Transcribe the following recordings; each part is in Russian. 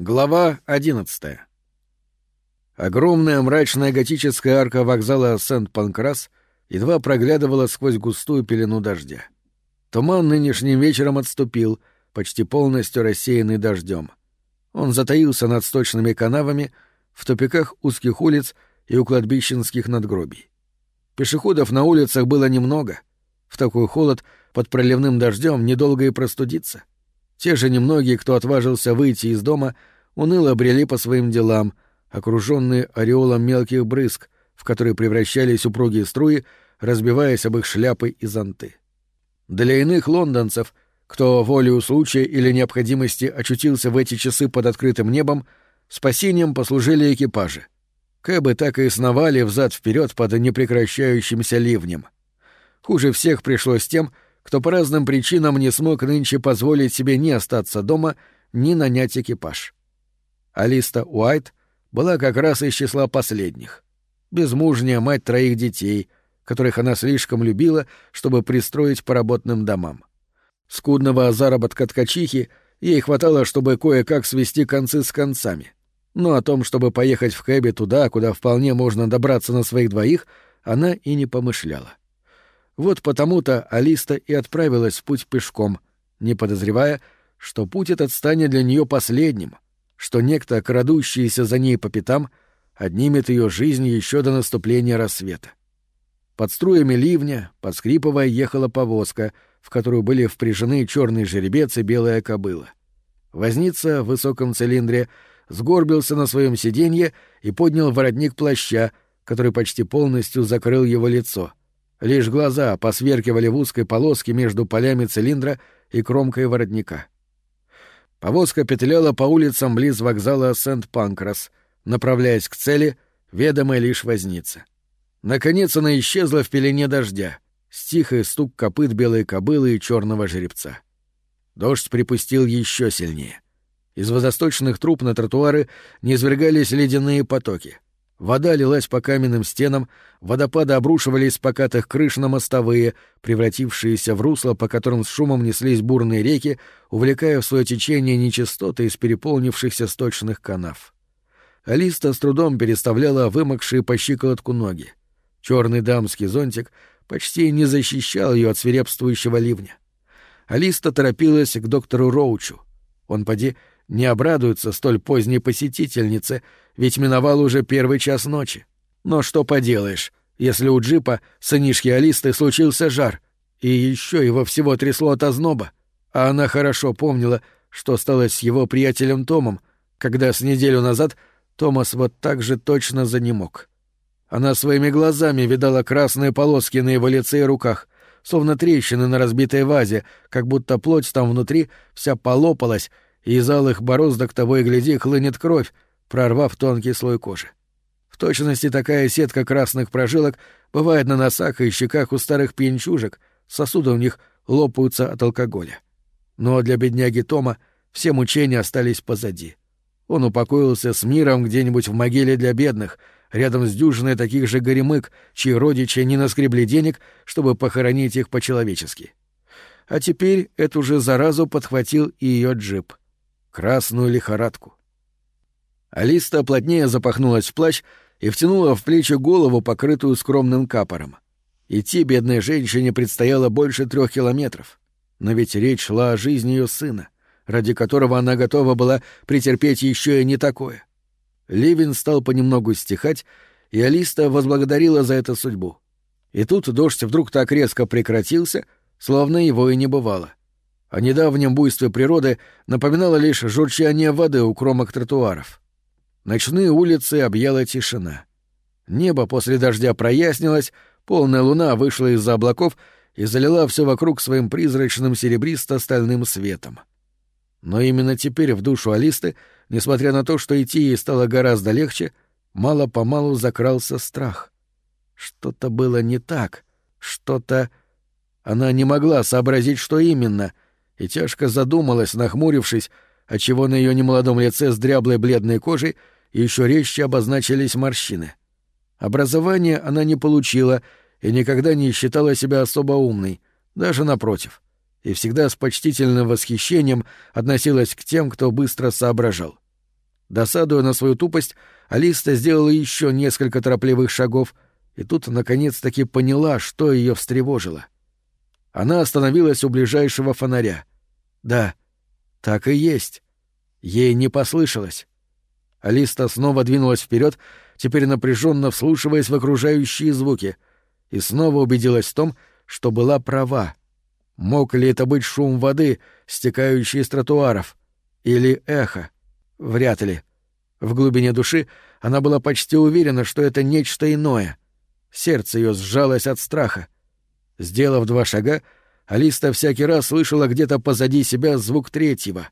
Глава 11 Огромная мрачная готическая арка вокзала Сент-Панкрас едва проглядывала сквозь густую пелену дождя. Туман нынешним вечером отступил, почти полностью рассеянный дождем. Он затаился над сточными канавами, в тупиках узких улиц и у кладбищенских надгробий. Пешеходов на улицах было немного. В такой холод под проливным дождем недолго и простудиться. Те же немногие, кто отважился выйти из дома, уныло брели по своим делам, окруженные ореолом мелких брызг, в которые превращались упругие струи, разбиваясь об их шляпы и зонты. Для иных лондонцев, кто волею случая или необходимости очутился в эти часы под открытым небом, спасением послужили экипажи. Кэбы так и сновали взад вперед под непрекращающимся ливнем. Хуже всех пришлось тем, кто по разным причинам не смог нынче позволить себе ни остаться дома, ни нанять экипаж. Алиста Уайт была как раз из числа последних. Безмужняя мать троих детей, которых она слишком любила, чтобы пристроить по работным домам. Скудного заработка ткачихи ей хватало, чтобы кое-как свести концы с концами. Но о том, чтобы поехать в Кэбе туда, куда вполне можно добраться на своих двоих, она и не помышляла. Вот потому-то Алиста и отправилась в путь пешком, не подозревая, что путь этот станет для нее последним, что некто, крадущийся за ней по пятам, отнимет ее жизнь еще до наступления рассвета. Под струями ливня, подскрипывая, ехала повозка, в которую были впряжены черный жеребец и белая кобыла. Возница в высоком цилиндре сгорбился на своем сиденье и поднял воротник плаща, который почти полностью закрыл его лицо — Лишь глаза посверкивали в узкой полоске между полями цилиндра и кромкой воротника. Повозка петляла по улицам близ вокзала Сент-Панкрас, направляясь к цели, ведомой лишь возница. Наконец она исчезла в пелене дождя, стих и стук копыт белой кобылы и черного жеребца. Дождь припустил еще сильнее. Из водосточных труб на тротуары низвергались ледяные потоки — Вода лилась по каменным стенам, водопады обрушивались с покатых крыш на мостовые, превратившиеся в русло, по которым с шумом неслись бурные реки, увлекая в свое течение нечистоты из переполнившихся сточных канав. Алиста с трудом переставляла вымокшие по щиколотку ноги. Черный дамский зонтик почти не защищал ее от свирепствующего ливня. Алиста торопилась к доктору Роучу. Он, поди, не обрадуется столь поздней посетительнице, ведь миновал уже первый час ночи. Но что поделаешь, если у джипа сынишки Алисты случился жар, и еще его всего трясло от озноба, а она хорошо помнила, что стало с его приятелем Томом, когда с неделю назад Томас вот так же точно занемог. Она своими глазами видала красные полоски на его лице и руках, словно трещины на разбитой вазе, как будто плоть там внутри вся полопалась и из алых бороздок того и гляди хлынет кровь, прорвав тонкий слой кожи. В точности такая сетка красных прожилок бывает на носах и щеках у старых пьянчужек, сосуды у них лопаются от алкоголя. Но для бедняги Тома все мучения остались позади. Он упокоился с миром где-нибудь в могиле для бедных, рядом с дюжиной таких же горемык, чьи родичи не наскребли денег, чтобы похоронить их по-человечески. А теперь эту же заразу подхватил и ее джип — красную лихорадку. Алиста плотнее запахнулась в плащ и втянула в плечи голову, покрытую скромным капором. Идти бедной женщине предстояло больше трех километров. Но ведь речь шла о жизни ее сына, ради которого она готова была претерпеть еще и не такое. Ливень стал понемногу стихать, и Алиста возблагодарила за это судьбу. И тут дождь вдруг так резко прекратился, словно его и не бывало. О недавнем буйстве природы напоминало лишь журчание воды у кромок тротуаров. Ночные улицы объяла тишина. Небо после дождя прояснилось, полная луна вышла из-за облаков и залила все вокруг своим призрачным серебристо-стальным светом. Но именно теперь в душу Алисты, несмотря на то, что идти ей стало гораздо легче, мало-помалу закрался страх. Что-то было не так, что-то... Она не могла сообразить, что именно — и тяжко задумалась, нахмурившись, отчего на ее немолодом лице с дряблой бледной кожей еще резче обозначились морщины. Образование она не получила и никогда не считала себя особо умной, даже напротив, и всегда с почтительным восхищением относилась к тем, кто быстро соображал. Досадуя на свою тупость, Алиста сделала еще несколько торопливых шагов и тут наконец-таки поняла, что ее встревожило. Она остановилась у ближайшего фонаря. Да, так и есть. Ей не послышалось. Алиста снова двинулась вперед, теперь напряженно вслушиваясь в окружающие звуки, и снова убедилась в том, что была права. Мог ли это быть шум воды, стекающий из тротуаров? Или эхо? Вряд ли. В глубине души она была почти уверена, что это нечто иное. Сердце ее сжалось от страха. Сделав два шага, Алиста всякий раз слышала где-то позади себя звук третьего.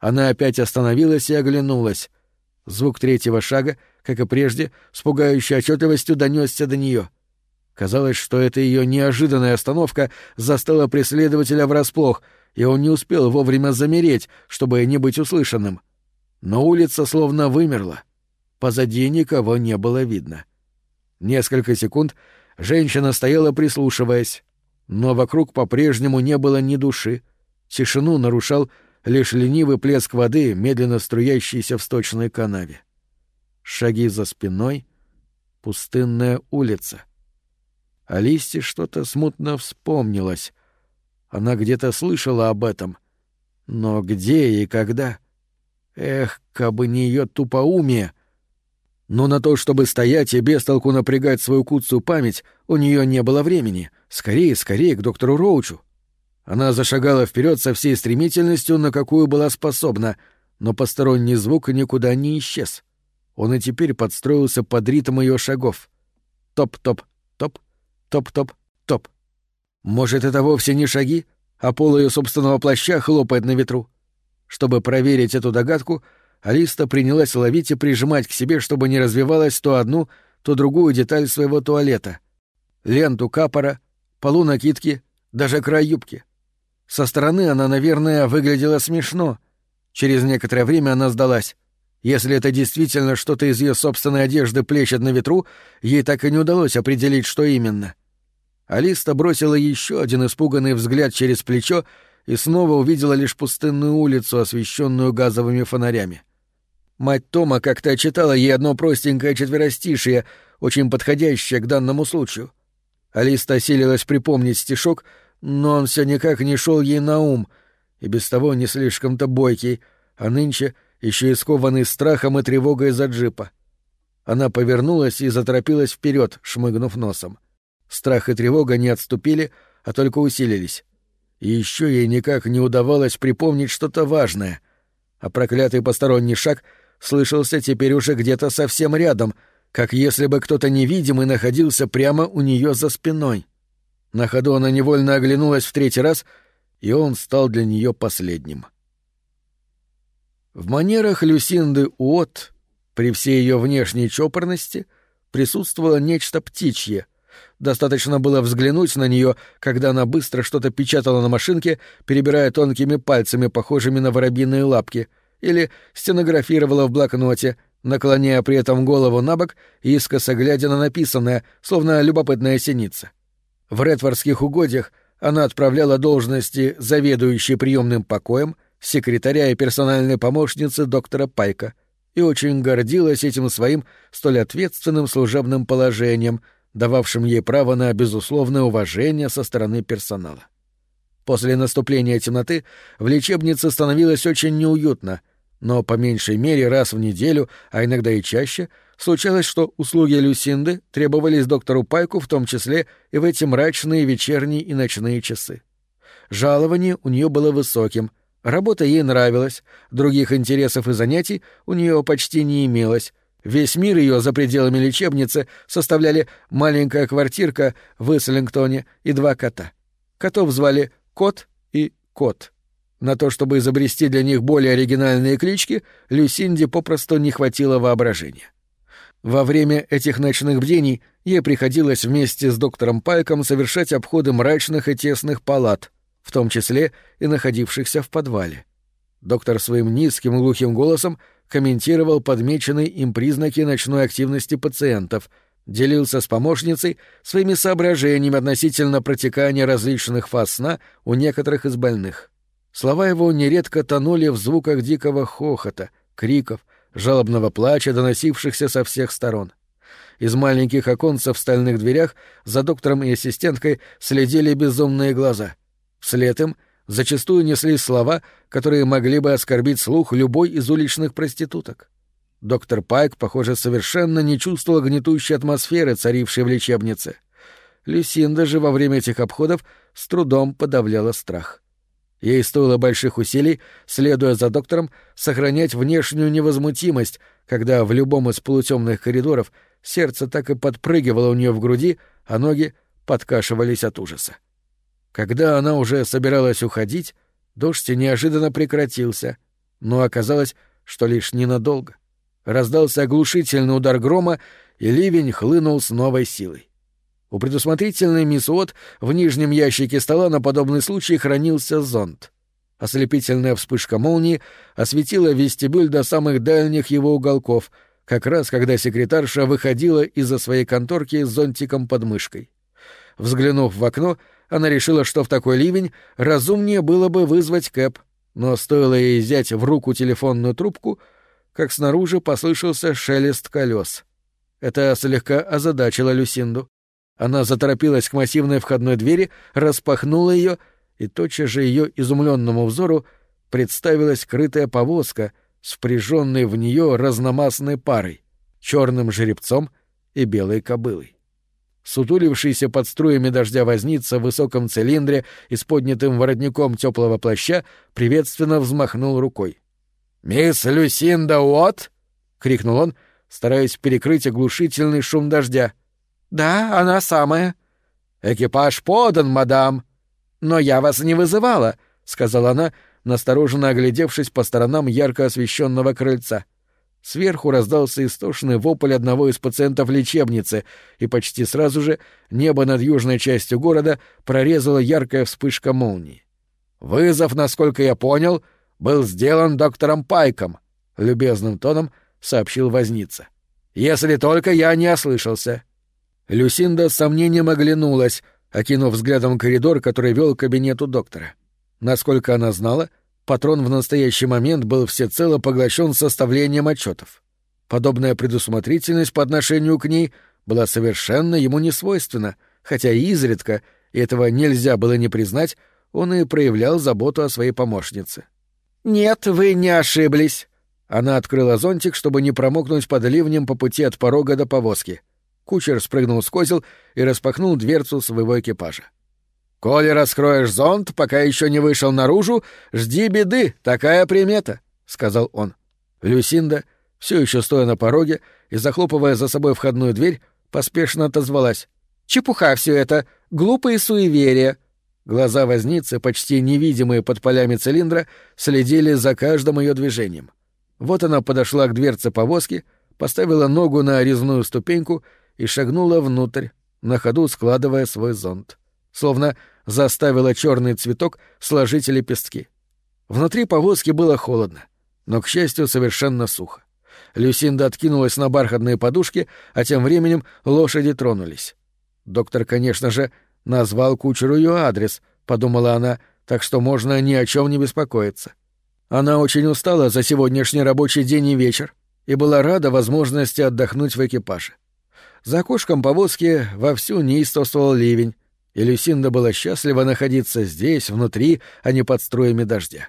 Она опять остановилась и оглянулась. Звук третьего шага, как и прежде, с пугающей отчетливостью донесся до нее. Казалось, что эта ее неожиданная остановка застала преследователя врасплох, и он не успел вовремя замереть, чтобы не быть услышанным. Но улица словно вымерла. Позади никого не было видно. Несколько секунд женщина стояла прислушиваясь, но вокруг по-прежнему не было ни души. Тишину нарушал лишь ленивый плеск воды, медленно струящийся в сточной канаве. Шаги за спиной, пустынная улица. Алисте что-то смутно вспомнилось. Она где-то слышала об этом. Но где и когда? Эх, кабы не ее тупоумие! Но на то, чтобы стоять и без толку напрягать свою куцую память, у нее не было времени. Скорее, скорее, к доктору Роучу. Она зашагала вперед со всей стремительностью, на какую была способна, но посторонний звук никуда не исчез. Он и теперь подстроился под ритм ее шагов. Топ-топ-топ, топ-топ-топ. Может, это вовсе не шаги, а пол ее собственного плаща хлопает на ветру? Чтобы проверить эту догадку, Алиста принялась ловить и прижимать к себе, чтобы не развивалась то одну, то другую деталь своего туалета. Ленту капора, полу накидки, даже край юбки — со стороны она, наверное, выглядела смешно. Через некоторое время она сдалась. Если это действительно что-то из ее собственной одежды плещет на ветру, ей так и не удалось определить, что именно. Алиста бросила еще один испуганный взгляд через плечо и снова увидела лишь пустынную улицу, освещенную газовыми фонарями. Мать Тома как-то читала ей одно простенькое четверостишие, очень подходящее к данному случаю. Алиста осилилась припомнить стишок — но он все никак не шел ей на ум, и без того не слишком-то бойкий, а нынче еще и скованный страхом и тревогой за джипа. Она повернулась и заторопилась вперед, шмыгнув носом. Страх и тревога не отступили, а только усилились. И еще ей никак не удавалось припомнить что-то важное, а проклятый посторонний шаг слышался теперь уже где-то совсем рядом, как если бы кто-то невидимый находился прямо у нее за спиной. — на ходу она невольно оглянулась в третий раз, и он стал для нее последним. В манерах Люсинды Уот, при всей ее внешней чопорности, присутствовало нечто птичье. Достаточно было взглянуть на нее, когда она быстро что-то печатала на машинке, перебирая тонкими пальцами, похожими на воробьиные лапки, или стенографировала в блокноте, наклоняя при этом голову на бок искоса глядя на написанное, словно любопытная синица. — в редфордских угодьях она отправляла должности заведующей приемным покоем, секретаря и персональной помощницы доктора Пайка и очень гордилась этим своим столь ответственным служебным положением, дававшим ей право на безусловное уважение со стороны персонала. После наступления темноты в лечебнице становилось очень неуютно, но по меньшей мере раз в неделю, а иногда и чаще — Случалось, что услуги Люсинды требовались доктору Пайку в том числе и в эти мрачные вечерние и ночные часы. Жалование у нее было высоким, работа ей нравилась, других интересов и занятий у нее почти не имелось. Весь мир ее за пределами лечебницы составляли маленькая квартирка в Ислингтоне и два кота. Котов звали Кот и Кот. На то, чтобы изобрести для них более оригинальные клички, Люсинде попросту не хватило воображения. Во время этих ночных бдений ей приходилось вместе с доктором Пайком совершать обходы мрачных и тесных палат, в том числе и находившихся в подвале. Доктор своим низким глухим голосом комментировал подмеченные им признаки ночной активности пациентов, делился с помощницей своими соображениями относительно протекания различных фаз сна у некоторых из больных. Слова его нередко тонули в звуках дикого хохота, криков, жалобного плача, доносившихся со всех сторон. Из маленьких оконцев в стальных дверях за доктором и ассистенткой следили безумные глаза. Вслед им зачастую неслись слова, которые могли бы оскорбить слух любой из уличных проституток. Доктор Пайк, похоже, совершенно не чувствовал гнетущей атмосферы, царившей в лечебнице. Люсинда же во время этих обходов с трудом подавляла страх. Ей стоило больших усилий, следуя за доктором, сохранять внешнюю невозмутимость, когда в любом из полутемных коридоров сердце так и подпрыгивало у нее в груди, а ноги подкашивались от ужаса. Когда она уже собиралась уходить, дождь неожиданно прекратился, но оказалось, что лишь ненадолго. Раздался оглушительный удар грома, и ливень хлынул с новой силой. У предусмотрительной мисс Уотт в нижнем ящике стола на подобный случай хранился зонт. Ослепительная вспышка молнии осветила вестибюль до самых дальних его уголков, как раз когда секретарша выходила из-за своей конторки с зонтиком под мышкой. Взглянув в окно, она решила, что в такой ливень разумнее было бы вызвать Кэп, но стоило ей взять в руку телефонную трубку, как снаружи послышался шелест колес. Это слегка озадачило Люсинду. Она заторопилась к массивной входной двери, распахнула ее, и тотчас же ее изумленному взору представилась крытая повозка с впряженной в нее разномастной парой — черным жеребцом и белой кобылой. Сутулившийся под струями дождя возница в высоком цилиндре и с поднятым воротником теплого плаща приветственно взмахнул рукой. «Мисс Люсинда Уотт?» — крикнул он, стараясь перекрыть оглушительный шум дождя — «Да, она самая». «Экипаж подан, мадам». «Но я вас не вызывала», — сказала она, настороженно оглядевшись по сторонам ярко освещенного крыльца. Сверху раздался истошный вопль одного из пациентов лечебницы, и почти сразу же небо над южной частью города прорезала яркая вспышка молнии. «Вызов, насколько я понял, был сделан доктором Пайком», — любезным тоном сообщил возница. «Если только я не ослышался». Люсинда с сомнением оглянулась, окинув взглядом коридор, который вел к кабинету доктора. Насколько она знала, патрон в настоящий момент был всецело поглощен составлением отчетов. Подобная предусмотрительность по отношению к ней была совершенно ему не свойственна, хотя и изредка, и этого нельзя было не признать, он и проявлял заботу о своей помощнице. «Нет, вы не ошиблись». Она открыла зонтик, чтобы не промокнуть под ливнем по пути от порога до повозки — Кучер спрыгнул с козел и распахнул дверцу своего экипажа. «Коли раскроешь зонт, пока еще не вышел наружу, жди беды, такая примета», — сказал он. Люсинда, все еще стоя на пороге и захлопывая за собой входную дверь, поспешно отозвалась. «Чепуха все это! Глупые суеверия!» Глаза возницы, почти невидимые под полями цилиндра, следили за каждым ее движением. Вот она подошла к дверце повозки, поставила ногу на резную ступеньку и шагнула внутрь, на ходу складывая свой зонт. Словно заставила черный цветок сложить лепестки. Внутри повозки было холодно, но, к счастью, совершенно сухо. Люсинда откинулась на бархатные подушки, а тем временем лошади тронулись. Доктор, конечно же, назвал кучеру ее адрес, подумала она, так что можно ни о чем не беспокоиться. Она очень устала за сегодняшний рабочий день и вечер и была рада возможности отдохнуть в экипаже. За окошком повозки вовсю неистовствовал ливень, и Люсинда была счастлива находиться здесь, внутри, а не под струями дождя.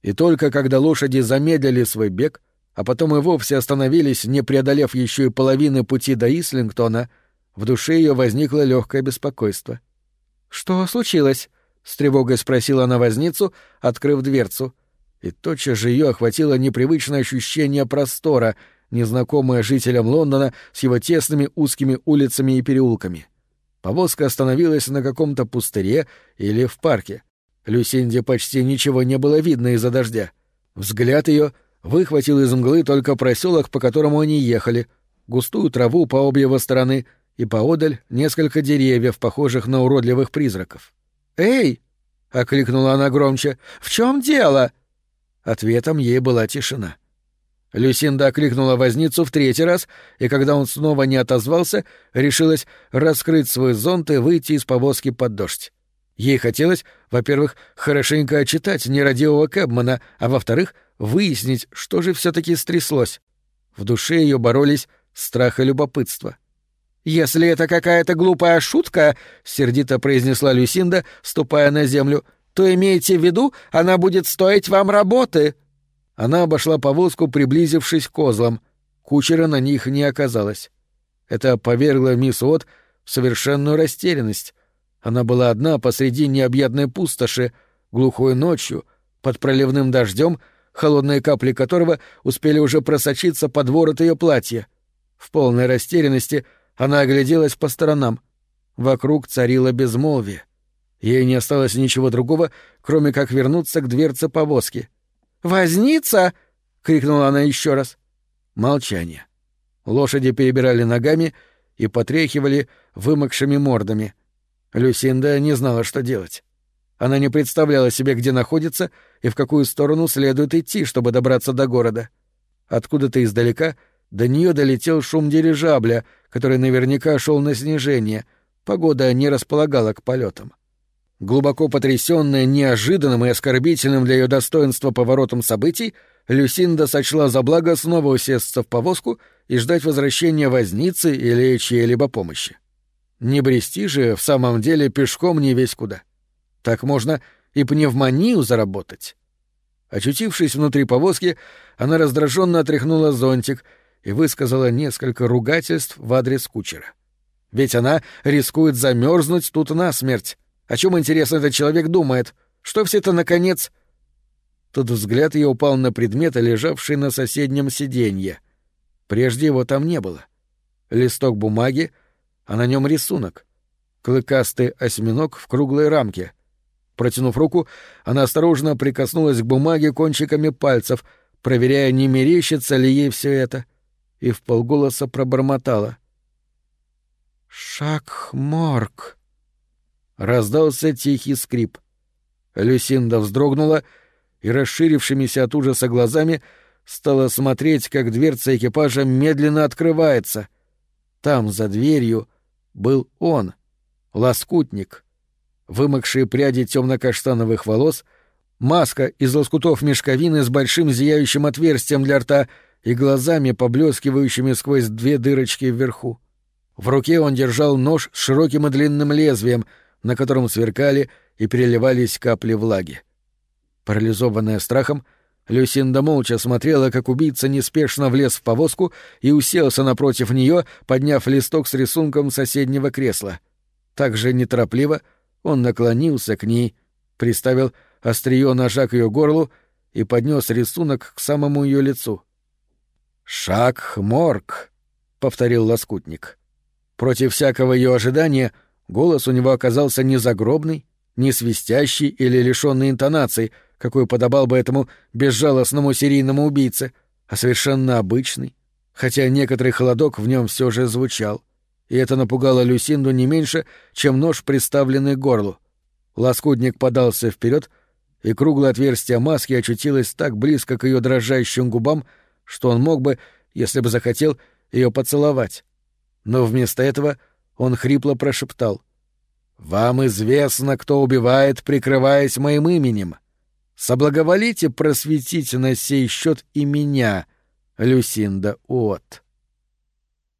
И только когда лошади замедлили свой бег, а потом и вовсе остановились, не преодолев еще и половины пути до Ислингтона, в душе ее возникло легкое беспокойство. «Что случилось?» — с тревогой спросила она возницу, открыв дверцу. И тотчас же ее охватило непривычное ощущение простора — незнакомая жителям Лондона с его тесными узкими улицами и переулками. Повозка остановилась на каком-то пустыре или в парке. Люсинде почти ничего не было видно из-за дождя. Взгляд ее выхватил из мглы только проселок, по которому они ехали, густую траву по обе его стороны и поодаль несколько деревьев, похожих на уродливых призраков. «Эй!» — окликнула она громче. «В чем дело?» Ответом ей была тишина. Люсинда окликнула возницу в третий раз, и когда он снова не отозвался, решилась раскрыть свой зонт и выйти из повозки под дождь. Ей хотелось, во-первых, хорошенько отчитать нерадивого Кэбмана, а во-вторых, выяснить, что же все таки стряслось. В душе ее боролись страх и любопытство. «Если это какая-то глупая шутка», — сердито произнесла Люсинда, ступая на землю, — «то имейте в виду, она будет стоить вам работы». Она обошла повозку, приблизившись к козлам. Кучера на них не оказалось. Это повергло мисс Уотт в совершенную растерянность. Она была одна посреди необъятной пустоши, глухой ночью, под проливным дождем, холодные капли которого успели уже просочиться под ворот ее платья. В полной растерянности она огляделась по сторонам. Вокруг царило безмолвие. Ей не осталось ничего другого, кроме как вернуться к дверце повозки. «Возница!» — крикнула она еще раз. Молчание. Лошади перебирали ногами и потряхивали вымокшими мордами. Люсинда не знала, что делать. Она не представляла себе, где находится и в какую сторону следует идти, чтобы добраться до города. Откуда-то издалека до нее долетел шум дирижабля, который наверняка шел на снижение. Погода не располагала к полетам. Глубоко потрясенная неожиданным и оскорбительным для ее достоинства поворотом событий, Люсинда сочла за благо снова усесться в повозку и ждать возвращения возницы или чьей-либо помощи. Не брести же в самом деле пешком не весь куда. Так можно и пневмонию заработать. Очутившись внутри повозки, она раздраженно отряхнула зонтик и высказала несколько ругательств в адрес кучера. Ведь она рискует замерзнуть тут насмерть. О чем, интересно, этот человек думает? Что все это, наконец... Тут взгляд ее упал на предмет, лежавший на соседнем сиденье. Прежде его там не было. Листок бумаги, а на нем рисунок. Клыкастый осьминог в круглой рамке. Протянув руку, она осторожно прикоснулась к бумаге кончиками пальцев, проверяя, не мерещится ли ей все это, и в полголоса пробормотала. «Шаг-морг!» Раздался тихий скрип. Люсинда вздрогнула и, расширившимися от ужаса глазами, стала смотреть, как дверца экипажа медленно открывается. Там, за дверью, был он, лоскутник. Вымокшие пряди темно-каштановых волос, маска из лоскутов мешковины с большим зияющим отверстием для рта и глазами, поблескивающими сквозь две дырочки вверху. В руке он держал нож с широким и длинным лезвием — на котором сверкали и переливались капли влаги. Парализованная страхом, Люсинда молча смотрела, как убийца неспешно влез в повозку и уселся напротив нее, подняв листок с рисунком соседнего кресла. Так же неторопливо он наклонился к ней, приставил острие ножа к ее горлу и поднес рисунок к самому ее лицу. «Шаг морг», — повторил лоскутник. Против всякого ее ожидания — Голос у него оказался не загробный, не свистящий или лишённый интонаций, какой подобал бы этому безжалостному серийному убийце, а совершенно обычный, хотя некоторый холодок в нем все же звучал. И это напугало Люсинду не меньше, чем нож, приставленный к горлу. Лоскутник подался вперед, и круглое отверстие маски очутилось так близко к ее дрожащим губам, что он мог бы, если бы захотел, ее поцеловать. Но вместо этого — он хрипло прошептал. «Вам известно, кто убивает, прикрываясь моим именем. Соблаговолите просветить на сей счет и меня, Люсинда Уотт».